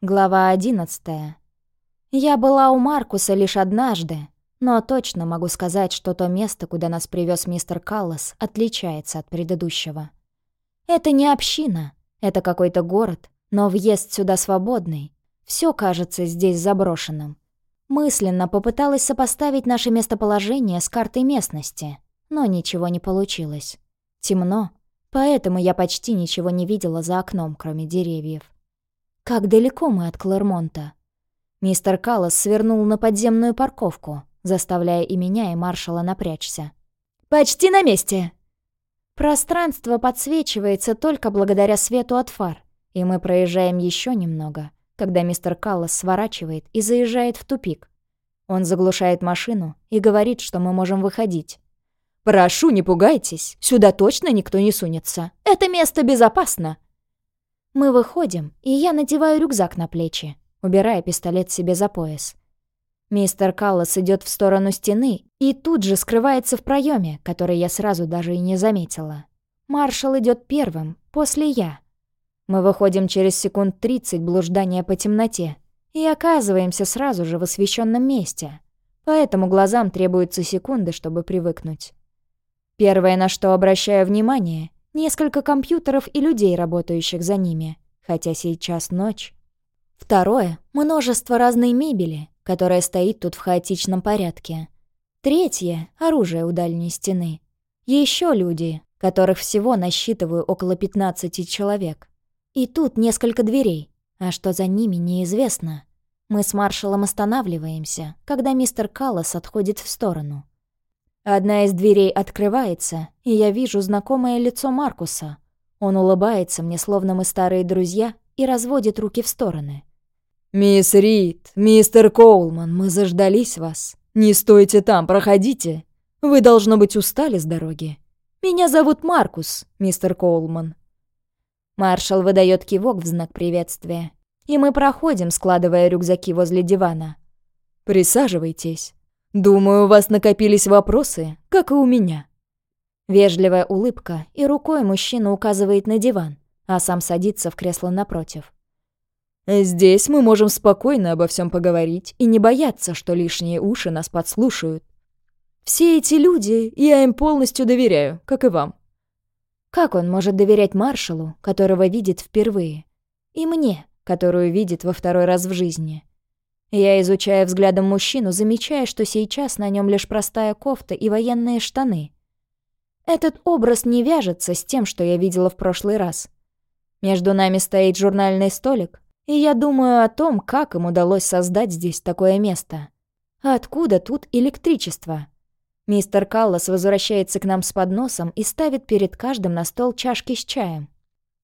Глава 11. Я была у Маркуса лишь однажды, но точно могу сказать, что то место, куда нас привез мистер Каллас, отличается от предыдущего. Это не община, это какой-то город, но въезд сюда свободный. Все кажется здесь заброшенным. Мысленно попыталась сопоставить наше местоположение с картой местности, но ничего не получилось. Темно, поэтому я почти ничего не видела за окном, кроме деревьев. Как далеко мы от Клермонта? Мистер Каллас свернул на подземную парковку, заставляя и меня, и маршала напрячься. «Почти на месте!» Пространство подсвечивается только благодаря свету от фар, и мы проезжаем еще немного, когда мистер Каллас сворачивает и заезжает в тупик. Он заглушает машину и говорит, что мы можем выходить. «Прошу, не пугайтесь, сюда точно никто не сунется. Это место безопасно. Мы выходим, и я надеваю рюкзак на плечи, убирая пистолет себе за пояс. Мистер Каллас идет в сторону стены и тут же скрывается в проеме, который я сразу даже и не заметила. Маршал идет первым, после я. Мы выходим через секунд 30 блуждания по темноте и оказываемся сразу же в освещенном месте. Поэтому глазам требуются секунды, чтобы привыкнуть. Первое, на что обращаю внимание, Несколько компьютеров и людей, работающих за ними, хотя сейчас ночь. Второе — множество разной мебели, которая стоит тут в хаотичном порядке. Третье — оружие у дальней стены. Еще люди, которых всего насчитываю около 15 человек. И тут несколько дверей, а что за ними, неизвестно. Мы с маршалом останавливаемся, когда мистер Каллас отходит в сторону. Одна из дверей открывается, и я вижу знакомое лицо Маркуса. Он улыбается мне, словно мы старые друзья, и разводит руки в стороны. «Мисс Рид, мистер Коулман, мы заждались вас. Не стойте там, проходите. Вы, должно быть, устали с дороги. Меня зовут Маркус, мистер Коулман». Маршал выдает кивок в знак приветствия, и мы проходим, складывая рюкзаки возле дивана. «Присаживайтесь». Думаю, у вас накопились вопросы, как и у меня». Вежливая улыбка, и рукой мужчина указывает на диван, а сам садится в кресло напротив. «Здесь мы можем спокойно обо всем поговорить и не бояться, что лишние уши нас подслушают. Все эти люди, я им полностью доверяю, как и вам». Как он может доверять маршалу, которого видит впервые? И мне, которую видит во второй раз в жизни? Я изучаю взглядом мужчину, замечая, что сейчас на нем лишь простая кофта и военные штаны. Этот образ не вяжется с тем, что я видела в прошлый раз. Между нами стоит журнальный столик, и я думаю о том, как им удалось создать здесь такое место. Откуда тут электричество? Мистер Каллас возвращается к нам с подносом и ставит перед каждым на стол чашки с чаем.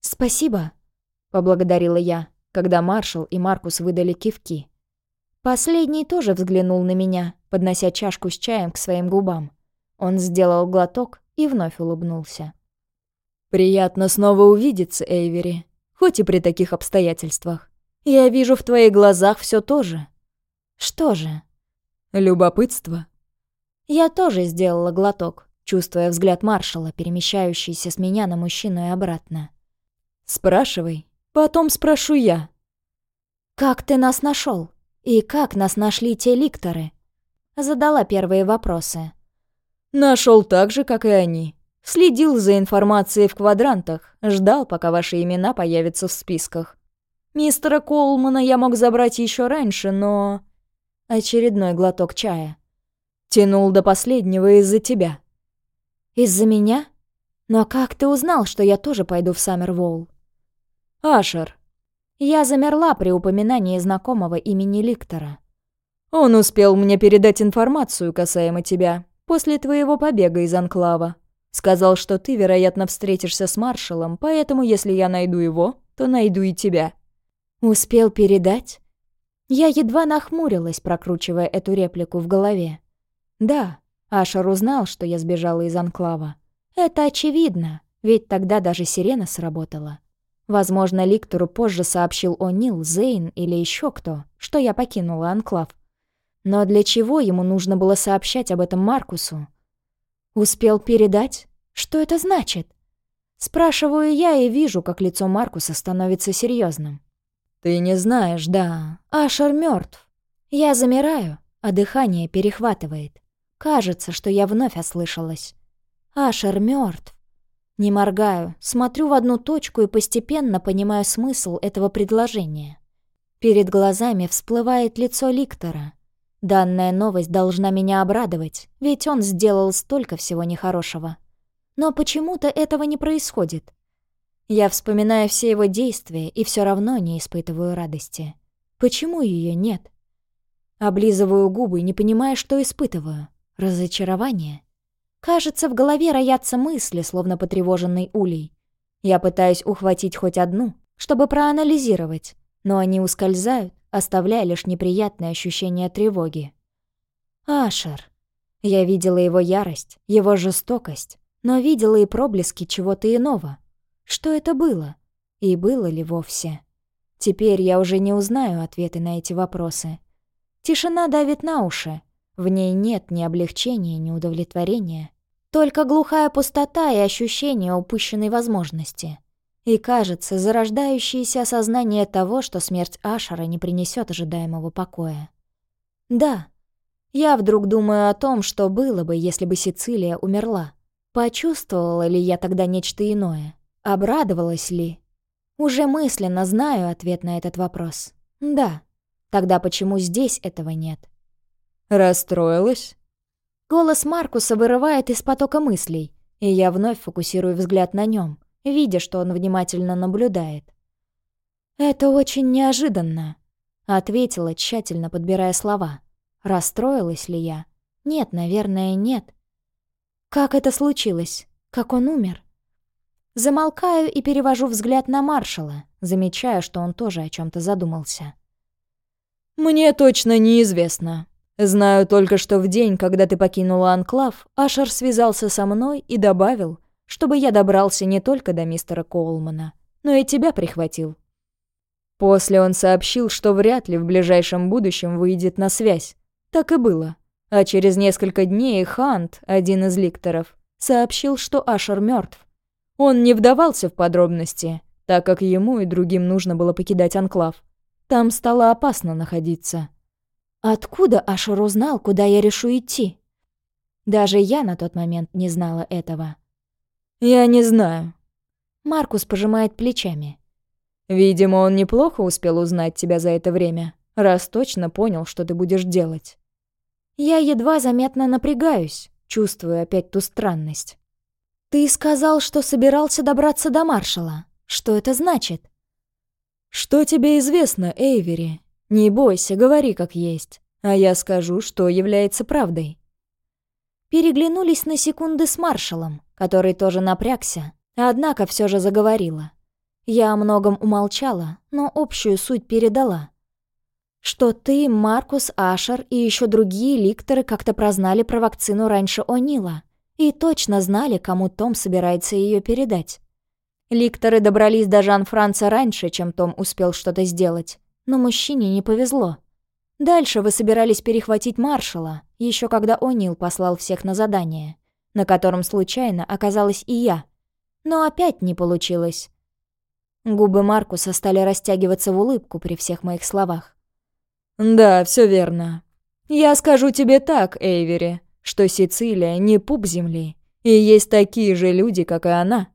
«Спасибо», — поблагодарила я, когда Маршал и Маркус выдали кивки. Последний тоже взглянул на меня, поднося чашку с чаем к своим губам. Он сделал глоток и вновь улыбнулся. «Приятно снова увидеться, Эйвери, хоть и при таких обстоятельствах. Я вижу в твоих глазах все то же». «Что же?» «Любопытство». Я тоже сделала глоток, чувствуя взгляд маршала, перемещающийся с меня на мужчину и обратно. «Спрашивай, потом спрошу я». «Как ты нас нашел? «И как нас нашли те ликторы?» Задала первые вопросы. Нашел так же, как и они. Следил за информацией в квадрантах, ждал, пока ваши имена появятся в списках. Мистера Колмана я мог забрать еще раньше, но... Очередной глоток чая. Тянул до последнего из-за тебя. Из-за меня? Но как ты узнал, что я тоже пойду в Саммервоул? Ашер, я замерла при упоминании знакомого имени Ликтора. «Он успел мне передать информацию касаемо тебя после твоего побега из Анклава. Сказал, что ты, вероятно, встретишься с маршалом, поэтому если я найду его, то найду и тебя». «Успел передать?» Я едва нахмурилась, прокручивая эту реплику в голове. «Да, Ашер узнал, что я сбежала из Анклава. Это очевидно, ведь тогда даже сирена сработала. Возможно, Ликтору позже сообщил О'Нил, Зейн или еще кто, что я покинула Анклав. Но для чего ему нужно было сообщать об этом Маркусу? Успел передать? Что это значит? Спрашиваю я и вижу, как лицо Маркуса становится серьезным. «Ты не знаешь, да. Ашер мертв. Я замираю, а дыхание перехватывает. Кажется, что я вновь ослышалась. Ашер мертв. Не моргаю, смотрю в одну точку и постепенно понимаю смысл этого предложения. Перед глазами всплывает лицо Ликтора. Данная новость должна меня обрадовать, ведь он сделал столько всего нехорошего. Но почему-то этого не происходит. Я вспоминаю все его действия и все равно не испытываю радости. Почему ее нет? Облизываю губы, не понимая, что испытываю. Разочарование? Кажется, в голове роятся мысли, словно потревоженный улей. Я пытаюсь ухватить хоть одну, чтобы проанализировать, но они ускользают, оставляя лишь неприятное ощущение тревоги. Ашер. Я видела его ярость, его жестокость, но видела и проблески чего-то иного. Что это было? И было ли вовсе? Теперь я уже не узнаю ответы на эти вопросы. Тишина давит на уши. В ней нет ни облегчения, ни удовлетворения. Только глухая пустота и ощущение упущенной возможности. И, кажется, зарождающееся осознание того, что смерть Ашера не принесет ожидаемого покоя. Да, я вдруг думаю о том, что было бы, если бы Сицилия умерла. Почувствовала ли я тогда нечто иное? Обрадовалась ли? Уже мысленно знаю ответ на этот вопрос. Да. Тогда почему здесь этого нет? Расстроилась? Голос Маркуса вырывает из потока мыслей, и я вновь фокусирую взгляд на нем, видя, что он внимательно наблюдает. «Это очень неожиданно», — ответила, тщательно подбирая слова. «Расстроилась ли я? Нет, наверное, нет. Как это случилось? Как он умер?» Замолкаю и перевожу взгляд на маршала, замечая, что он тоже о чем то задумался. «Мне точно неизвестно», Знаю только, что в день, когда ты покинула Анклав, Ашер связался со мной и добавил, чтобы я добрался не только до мистера Коулмана, но и тебя прихватил. После он сообщил, что вряд ли в ближайшем будущем выйдет на связь. Так и было. А через несколько дней Хант, один из ликторов, сообщил, что Ашер мертв. Он не вдавался в подробности, так как ему и другим нужно было покидать Анклав. Там стало опасно находиться. Откуда Ашур узнал, куда я решу идти? Даже я на тот момент не знала этого. «Я не знаю». Маркус пожимает плечами. «Видимо, он неплохо успел узнать тебя за это время, раз точно понял, что ты будешь делать». Я едва заметно напрягаюсь, чувствую опять ту странность. «Ты сказал, что собирался добраться до маршала. Что это значит?» «Что тебе известно, Эйвери?» Не бойся, говори как есть, а я скажу, что является правдой». Переглянулись на секунды с маршалом, который тоже напрягся, однако все же заговорила. Я о многом умолчала, но общую суть передала. Что ты, Маркус, Ашер и еще другие ликторы как-то прознали про вакцину раньше О'Нила и точно знали, кому Том собирается ее передать. Ликторы добрались до Жан-Франца раньше, чем Том успел что-то сделать. Но мужчине не повезло. Дальше вы собирались перехватить маршала, еще когда О'Нил послал всех на задание, на котором случайно оказалась и я. Но опять не получилось. Губы Маркуса стали растягиваться в улыбку при всех моих словах. «Да, все верно. Я скажу тебе так, Эйвери, что Сицилия не пуп земли, и есть такие же люди, как и она,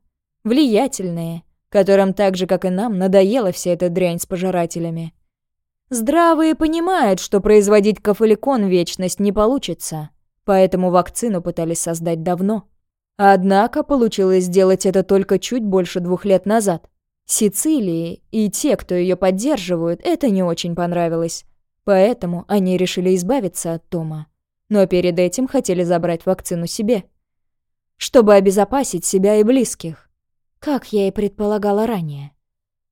влиятельные, которым так же, как и нам, надоела вся эта дрянь с пожирателями. Здравые понимают, что производить кафеликон вечность не получится, поэтому вакцину пытались создать давно. Однако получилось сделать это только чуть больше двух лет назад. Сицилии и те, кто ее поддерживают, это не очень понравилось. Поэтому они решили избавиться от Тома. Но перед этим хотели забрать вакцину себе. Чтобы обезопасить себя и близких. Как я и предполагала ранее.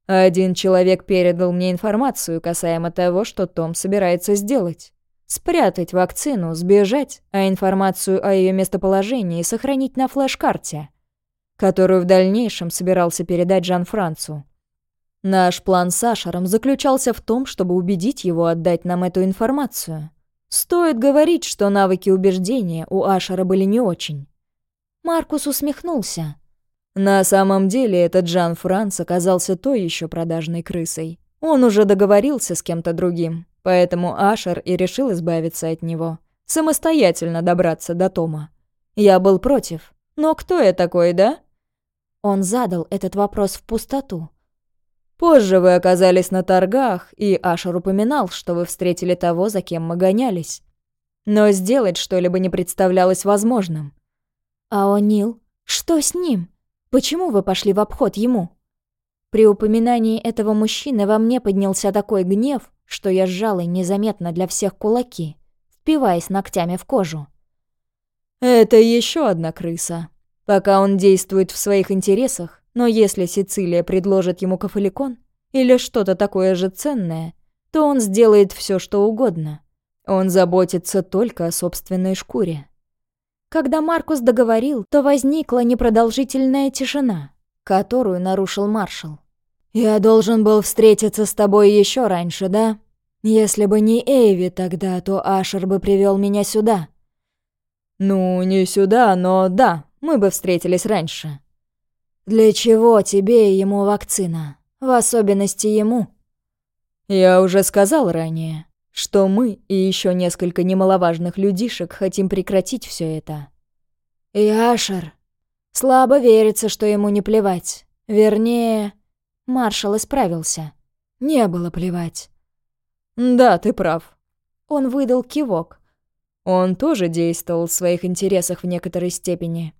Один человек передал мне информацию касаемо того, что Том собирается сделать. Спрятать вакцину, сбежать, а информацию о ее местоположении сохранить на флеш-карте, которую в дальнейшем собирался передать Жан-Францу. Наш план с Ашером заключался в том, чтобы убедить его отдать нам эту информацию. Стоит говорить, что навыки убеждения у Ашера были не очень. Маркус усмехнулся. На самом деле этот Жан Франц оказался той еще продажной крысой. Он уже договорился с кем-то другим, поэтому Ашер и решил избавиться от него, самостоятельно добраться до Тома. Я был против. Но кто я такой, да? Он задал этот вопрос в пустоту. Позже вы оказались на торгах, и Ашер упоминал, что вы встретили того, за кем мы гонялись. Но сделать что-либо не представлялось возможным. А О'Нил? Что с ним? Почему вы пошли в обход ему? При упоминании этого мужчины во мне поднялся такой гнев, что я сжала незаметно для всех кулаки, впиваясь ногтями в кожу. «Это еще одна крыса. Пока он действует в своих интересах, но если Сицилия предложит ему кафеликон или что-то такое же ценное, то он сделает все, что угодно. Он заботится только о собственной шкуре». Когда Маркус договорил, то возникла непродолжительная тишина, которую нарушил маршал. «Я должен был встретиться с тобой еще раньше, да? Если бы не Эйви тогда, то Ашер бы привел меня сюда». «Ну, не сюда, но да, мы бы встретились раньше». «Для чего тебе и ему вакцина? В особенности ему?» «Я уже сказал ранее, что мы и еще несколько немаловажных людишек хотим прекратить все это». «И Ашер. Слабо верится, что ему не плевать. Вернее, маршал исправился. Не было плевать. «Да, ты прав». Он выдал кивок. Он тоже действовал в своих интересах в некоторой степени.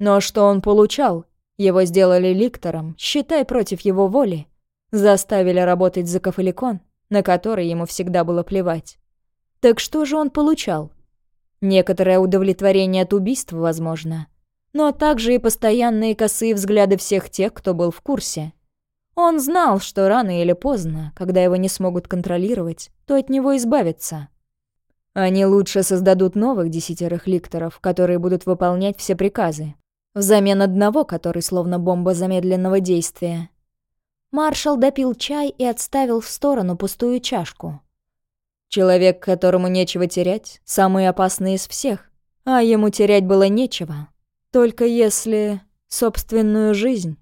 Но что он получал? Его сделали ликтором, считай, против его воли. Заставили работать за кафеликон, на который ему всегда было плевать. Так что же он получал? Некоторое удовлетворение от убийства, возможно но также и постоянные косые взгляды всех тех, кто был в курсе. Он знал, что рано или поздно, когда его не смогут контролировать, то от него избавятся. Они лучше создадут новых десятерых ликторов, которые будут выполнять все приказы, взамен одного, который словно бомба замедленного действия. Маршал допил чай и отставил в сторону пустую чашку. Человек, которому нечего терять, самый опасный из всех, а ему терять было нечего, только если... собственную жизнь.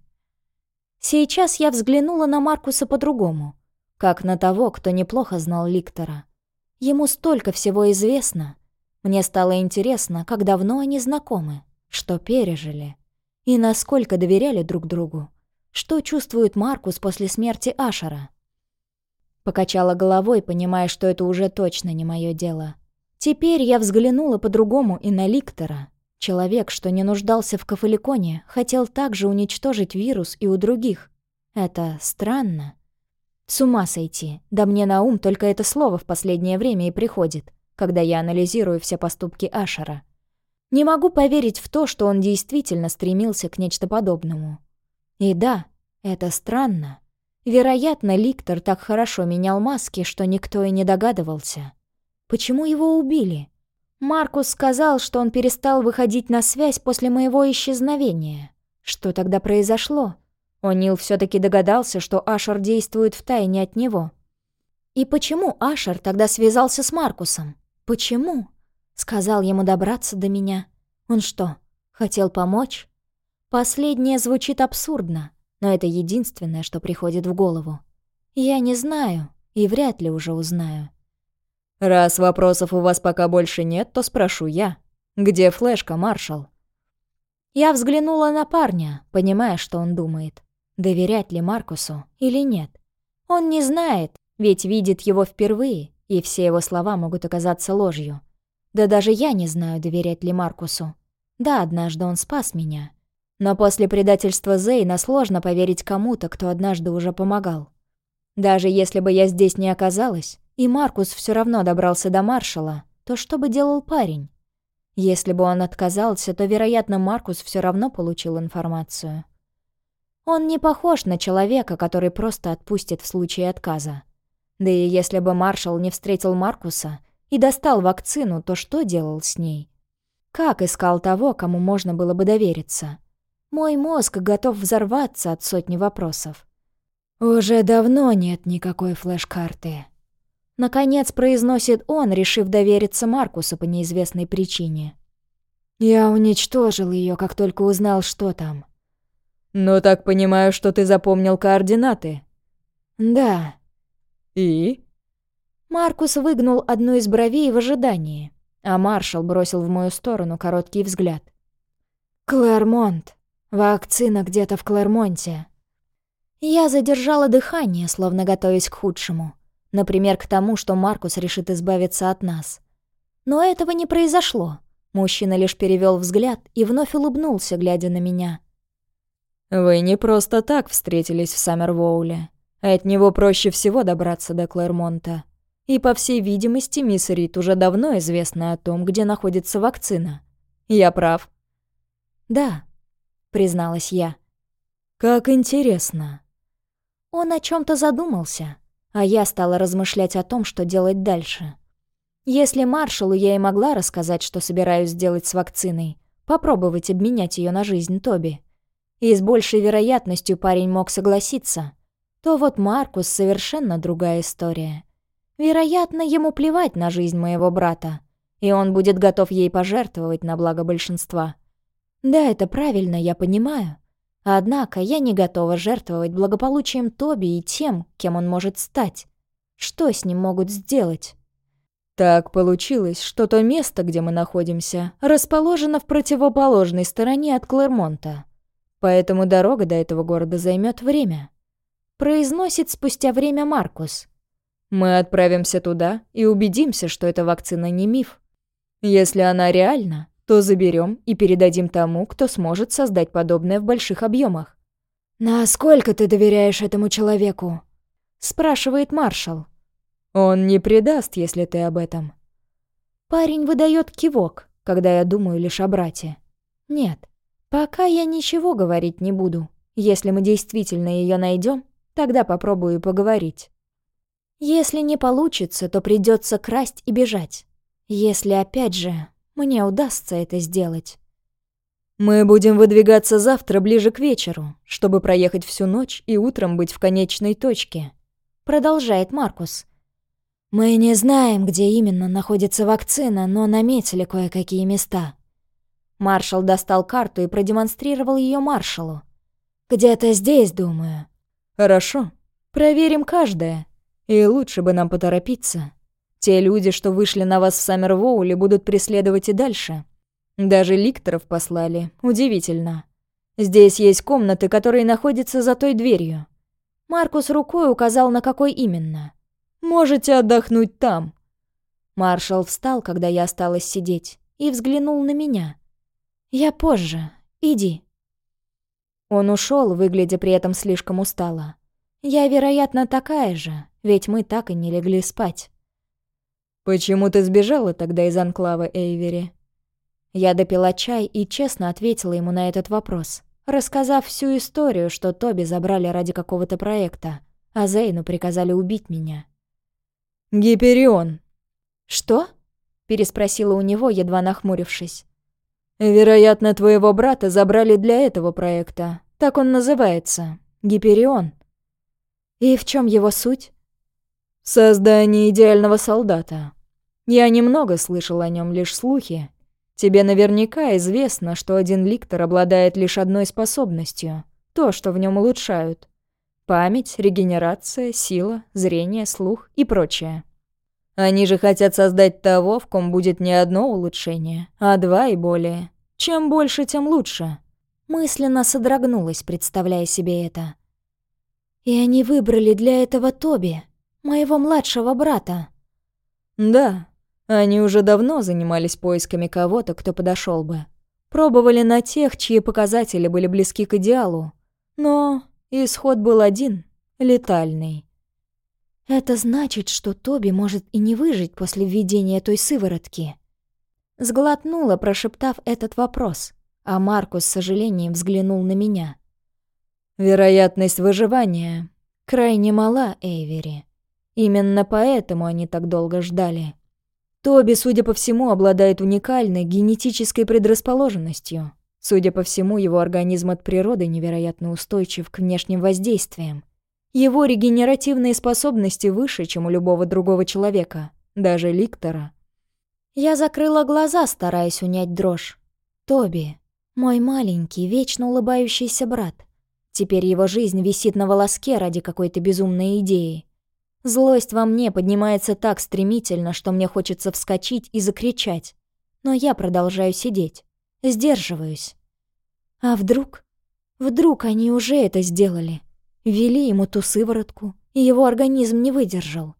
Сейчас я взглянула на Маркуса по-другому, как на того, кто неплохо знал Ликтора. Ему столько всего известно. Мне стало интересно, как давно они знакомы, что пережили, и насколько доверяли друг другу. Что чувствует Маркус после смерти Ашера? Покачала головой, понимая, что это уже точно не мое дело. Теперь я взглянула по-другому и на Ликтора, Человек, что не нуждался в кафеликоне, хотел также уничтожить вирус и у других. Это странно. С ума сойти. Да мне на ум только это слово в последнее время и приходит, когда я анализирую все поступки Ашера. Не могу поверить в то, что он действительно стремился к нечто подобному. И да, это странно. Вероятно, Ликтор так хорошо менял маски, что никто и не догадывался. Почему его убили? Маркус сказал, что он перестал выходить на связь после моего исчезновения. Что тогда произошло? О'Нил все таки догадался, что Ашер действует втайне от него. И почему Ашер тогда связался с Маркусом? Почему? Сказал ему добраться до меня. Он что, хотел помочь? Последнее звучит абсурдно, но это единственное, что приходит в голову. Я не знаю и вряд ли уже узнаю. «Раз вопросов у вас пока больше нет, то спрошу я. Где флешка, маршал?» Я взглянула на парня, понимая, что он думает. Доверять ли Маркусу или нет? Он не знает, ведь видит его впервые, и все его слова могут оказаться ложью. Да даже я не знаю, доверять ли Маркусу. Да, однажды он спас меня. Но после предательства Зейна сложно поверить кому-то, кто однажды уже помогал. Даже если бы я здесь не оказалась, и Маркус все равно добрался до маршала, то что бы делал парень? Если бы он отказался, то, вероятно, Маркус все равно получил информацию. Он не похож на человека, который просто отпустит в случае отказа. Да и если бы маршал не встретил Маркуса и достал вакцину, то что делал с ней? Как искал того, кому можно было бы довериться? Мой мозг готов взорваться от сотни вопросов. «Уже давно нет никакой флеш-карты», Наконец произносит он, решив довериться Маркусу по неизвестной причине. «Я уничтожил ее, как только узнал, что там». «Ну так понимаю, что ты запомнил координаты?» «Да. «И?» Маркус выгнул одну из бровей в ожидании, а маршал бросил в мою сторону короткий взгляд. «Клэрмонт. Вакцина где-то в Клэрмонте». Я задержала дыхание, словно готовясь к худшему. Например, к тому, что Маркус решит избавиться от нас. Но этого не произошло. Мужчина лишь перевел взгляд и вновь улыбнулся, глядя на меня. «Вы не просто так встретились в Саммервоуле. От него проще всего добраться до Клэрмонта. И, по всей видимости, мисс Рид уже давно известна о том, где находится вакцина. Я прав?» «Да», — призналась я. «Как интересно». Он о чем то задумался, а я стала размышлять о том, что делать дальше. Если маршалу я и могла рассказать, что собираюсь сделать с вакциной, попробовать обменять ее на жизнь Тоби, и с большей вероятностью парень мог согласиться, то вот Маркус совершенно другая история. Вероятно, ему плевать на жизнь моего брата, и он будет готов ей пожертвовать на благо большинства. Да, это правильно, я понимаю. Однако я не готова жертвовать благополучием Тоби и тем, кем он может стать. Что с ним могут сделать? Так получилось, что то место, где мы находимся, расположено в противоположной стороне от Клермонта. Поэтому дорога до этого города займет время. Произносит спустя время Маркус. Мы отправимся туда и убедимся, что эта вакцина не миф. Если она реальна, то заберем и передадим тому, кто сможет создать подобное в больших объемах. «Насколько ты доверяешь этому человеку?» — спрашивает маршал. Он не предаст, если ты об этом. Парень выдает кивок, когда я думаю лишь о брате. Нет, пока я ничего говорить не буду. Если мы действительно ее найдем, тогда попробую поговорить. Если не получится, то придется красть и бежать. Если опять же мне удастся это сделать. Мы будем выдвигаться завтра ближе к вечеру, чтобы проехать всю ночь и утром быть в конечной точке. Продолжает Маркус. Мы не знаем, где именно находится вакцина, но наметили кое-какие места. Маршал достал карту и продемонстрировал ее маршалу. Где-то здесь, думаю. Хорошо. Проверим каждое. И лучше бы нам поторопиться. Те люди, что вышли на вас в Саммервоуле, будут преследовать и дальше. Даже ликторов послали. Удивительно. Здесь есть комнаты, которые находятся за той дверью. Маркус рукой указал, на какой именно. Можете отдохнуть там». Маршал встал, когда я осталась сидеть, и взглянул на меня. «Я позже. Иди». Он ушел, выглядя при этом слишком устало. Я, вероятно, такая же, ведь мы так и не легли спать. «Почему ты сбежала тогда из анклава Эйвери?» Я допила чай и честно ответила ему на этот вопрос, рассказав всю историю, что Тоби забрали ради какого-то проекта, а Зейну приказали убить меня. «Гиперион». «Что?» — переспросила у него, едва нахмурившись. «Вероятно, твоего брата забрали для этого проекта. Так он называется. Гиперион». «И в чем его суть?» «Создание идеального солдата. Я немного слышал о нем лишь слухи. Тебе наверняка известно, что один ликтор обладает лишь одной способностью — то, что в нем улучшают. Память, регенерация, сила, зрение, слух и прочее. Они же хотят создать того, в ком будет не одно улучшение, а два и более. Чем больше, тем лучше. Мысленно содрогнулась, представляя себе это. И они выбрали для этого Тоби, моего младшего брата. Да, они уже давно занимались поисками кого-то, кто подошел бы. Пробовали на тех, чьи показатели были близки к идеалу. Но Исход был один — летальный. Это значит, что Тоби может и не выжить после введения той сыворотки. Сглотнула, прошептав этот вопрос, а Маркус с сожалением взглянул на меня. Вероятность выживания крайне мала, Эйвери. Именно поэтому они так долго ждали. Тоби, судя по всему, обладает уникальной генетической предрасположенностью. Судя по всему, его организм от природы невероятно устойчив к внешним воздействиям. Его регенеративные способности выше, чем у любого другого человека, даже ликтора. Я закрыла глаза, стараясь унять дрожь. Тоби, мой маленький, вечно улыбающийся брат. Теперь его жизнь висит на волоске ради какой-то безумной идеи. Злость во мне поднимается так стремительно, что мне хочется вскочить и закричать. Но я продолжаю сидеть. Сдерживаюсь. А вдруг? Вдруг они уже это сделали? Ввели ему ту сыворотку, и его организм не выдержал.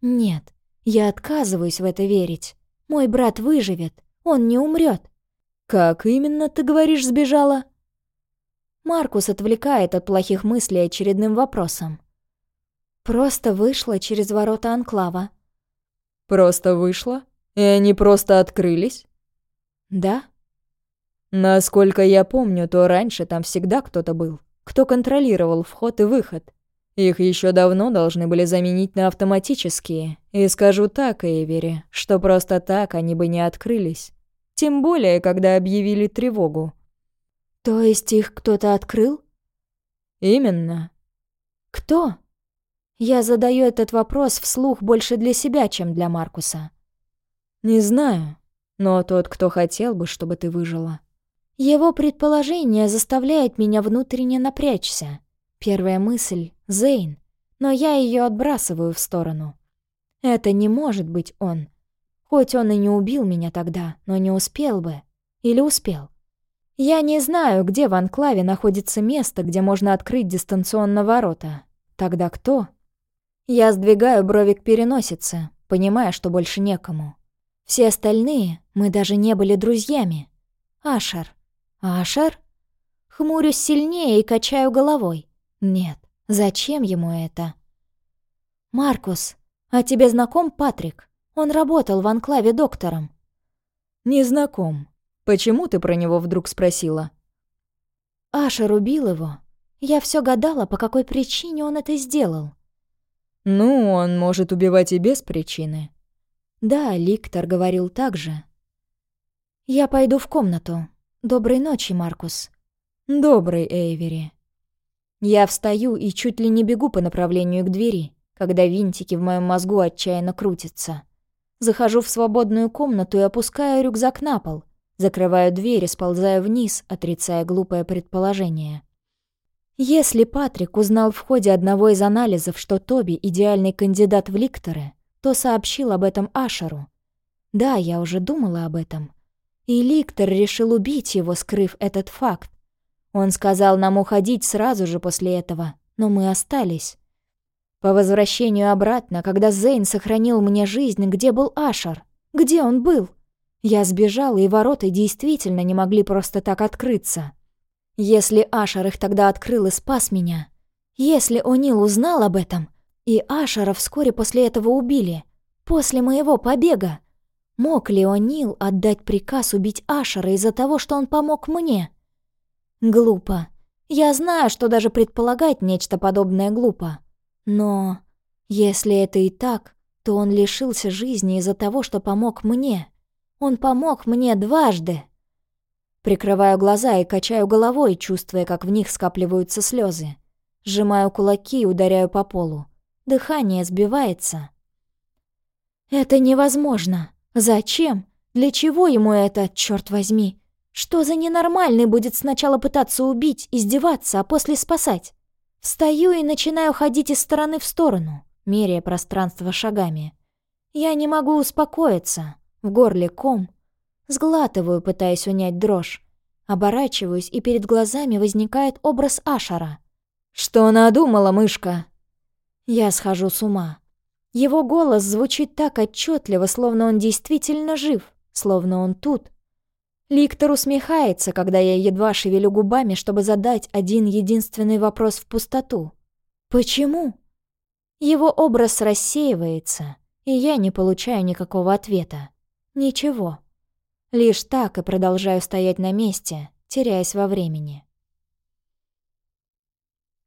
Нет, я отказываюсь в это верить. Мой брат выживет, он не умрет. «Как именно, ты говоришь, сбежала?» Маркус отвлекает от плохих мыслей очередным вопросом. Просто вышла через ворота Анклава. Просто вышла? И они просто открылись? Да. Насколько я помню, то раньше там всегда кто-то был, кто контролировал вход и выход. Их еще давно должны были заменить на автоматические. И скажу так, Эйвери, что просто так они бы не открылись. Тем более, когда объявили тревогу. То есть их кто-то открыл? Именно. Кто? Я задаю этот вопрос вслух больше для себя, чем для Маркуса. Не знаю, но тот, кто хотел бы, чтобы ты выжила. Его предположение заставляет меня внутренне напрячься. Первая мысль — Зейн, но я ее отбрасываю в сторону. Это не может быть он. Хоть он и не убил меня тогда, но не успел бы. Или успел. Я не знаю, где в Анклаве находится место, где можно открыть дистанционно ворота. Тогда кто? Я сдвигаю брови к переносице, понимая, что больше некому. Все остальные, мы даже не были друзьями. Ашер. Ашер? Хмурюсь сильнее и качаю головой. Нет, зачем ему это? «Маркус, а тебе знаком Патрик? Он работал в анклаве доктором». «Не знаком. Почему ты про него вдруг спросила?» Ашер убил его. Я все гадала, по какой причине он это сделал. «Ну, он может убивать и без причины». «Да, Ликтор говорил так же». «Я пойду в комнату. Доброй ночи, Маркус». «Добрый, Эйвери». Я встаю и чуть ли не бегу по направлению к двери, когда винтики в моем мозгу отчаянно крутятся. Захожу в свободную комнату и опускаю рюкзак на пол, закрываю дверь и сползаю вниз, отрицая глупое предположение. Если Патрик узнал в ходе одного из анализов, что Тоби — идеальный кандидат в ликторы, то сообщил об этом Ашеру. Да, я уже думала об этом. И Ликтор решил убить его, скрыв этот факт. Он сказал нам уходить сразу же после этого, но мы остались. По возвращению обратно, когда Зейн сохранил мне жизнь, где был Ашер? Где он был? Я сбежала, и ворота действительно не могли просто так открыться. Если Ашер их тогда открыл и спас меня, если О'Нил узнал об этом, и Ашера вскоре после этого убили, после моего побега, мог ли О'Нил отдать приказ убить Ашера из-за того, что он помог мне? Глупо. Я знаю, что даже предполагать нечто подобное глупо. Но если это и так, то он лишился жизни из-за того, что помог мне. Он помог мне дважды. Прикрываю глаза и качаю головой, чувствуя, как в них скапливаются слезы. Сжимаю кулаки и ударяю по полу. Дыхание сбивается. Это невозможно. Зачем? Для чего ему это, черт возьми? Что за ненормальный будет сначала пытаться убить, издеваться, а после спасать? Встаю и начинаю ходить из стороны в сторону, меряя пространство шагами. Я не могу успокоиться. В горле ком, Сглатываю, пытаясь унять дрожь. Оборачиваюсь, и перед глазами возникает образ Ашара. «Что надумала, мышка?» Я схожу с ума. Его голос звучит так отчетливо, словно он действительно жив, словно он тут. Ликтор усмехается, когда я едва шевелю губами, чтобы задать один единственный вопрос в пустоту. «Почему?» Его образ рассеивается, и я не получаю никакого ответа. Ничего. Лишь так и продолжаю стоять на месте, теряясь во времени.